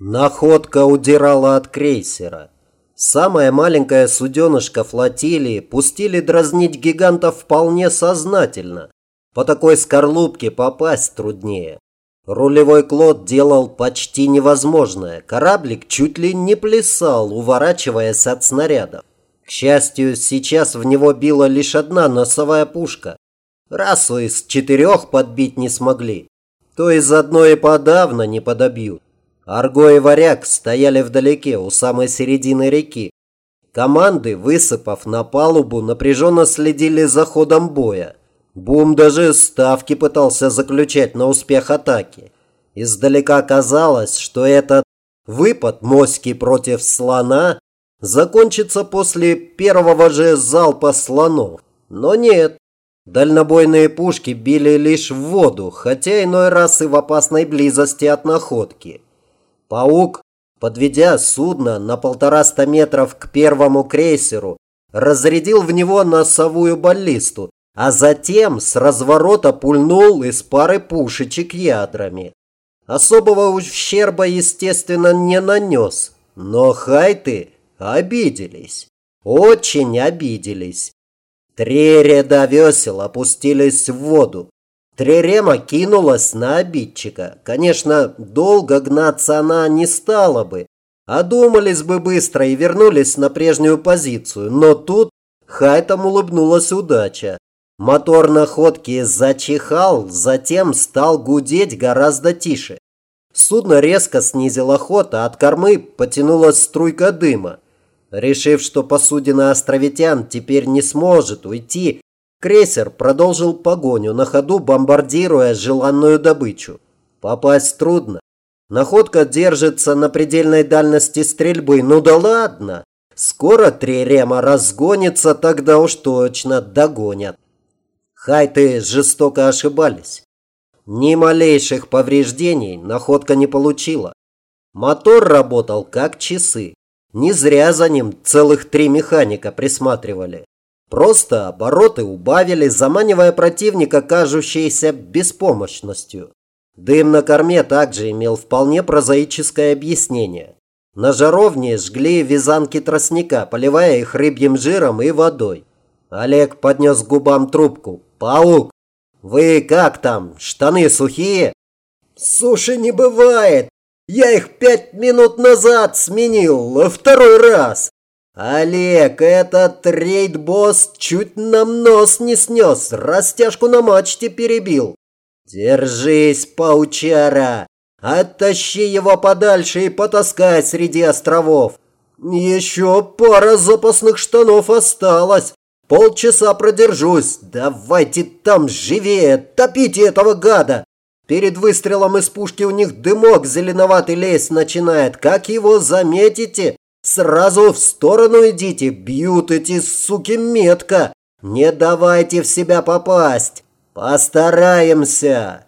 Находка удирала от крейсера. Самое маленькое суденышко флотилии пустили дразнить гигантов вполне сознательно. По такой скорлупке попасть труднее. Рулевой клод делал почти невозможное. Кораблик чуть ли не плясал, уворачиваясь от снарядов. К счастью, сейчас в него била лишь одна носовая пушка. Расу из четырех подбить не смогли, то из одной и подавно не подобьют. Арго и Варяг стояли вдалеке, у самой середины реки. Команды, высыпав на палубу, напряженно следили за ходом боя. Бум даже ставки пытался заключать на успех атаки. Издалека казалось, что этот выпад моськи против слона закончится после первого же залпа слонов. Но нет. Дальнобойные пушки били лишь в воду, хотя иной раз и в опасной близости от находки. Паук, подведя судно на полтораста метров к первому крейсеру, разрядил в него носовую баллисту, а затем с разворота пульнул из пары пушечек ядрами. Особого ущерба, естественно, не нанес, но хайты обиделись. Очень обиделись. Три ряда весел опустились в воду. Тререма кинулась на обидчика. Конечно, долго гнаться она не стала бы. Одумались бы быстро и вернулись на прежнюю позицию. Но тут Хайтам улыбнулась удача. Мотор находки зачихал, затем стал гудеть гораздо тише. Судно резко снизило ход, а от кормы потянулась струйка дыма. Решив, что посудина островитян теперь не сможет уйти, Крейсер продолжил погоню, на ходу бомбардируя желанную добычу. Попасть трудно. Находка держится на предельной дальности стрельбы. Ну да ладно. Скоро Трирема разгонится, тогда уж точно догонят. Хайты жестоко ошибались. Ни малейших повреждений находка не получила. Мотор работал как часы. Не зря за ним целых три механика присматривали. Просто обороты убавили, заманивая противника кажущейся беспомощностью. Дым на корме также имел вполне прозаическое объяснение. На жаровне жгли вязанки тростника, поливая их рыбьим жиром и водой. Олег поднес к губам трубку. «Паук, вы как там, штаны сухие?» «Суши не бывает. Я их пять минут назад сменил, второй раз. «Олег, этот рейд-босс чуть нам нос не снес, растяжку на мачте перебил. Держись, паучара, оттащи его подальше и потаскай среди островов. Еще пара запасных штанов осталось. Полчаса продержусь. Давайте там живее, топите этого гада. Перед выстрелом из пушки у них дымок зеленоватый лезть начинает. Как его заметите, Сразу в сторону идите, бьют эти суки метко. Не давайте в себя попасть. Постараемся.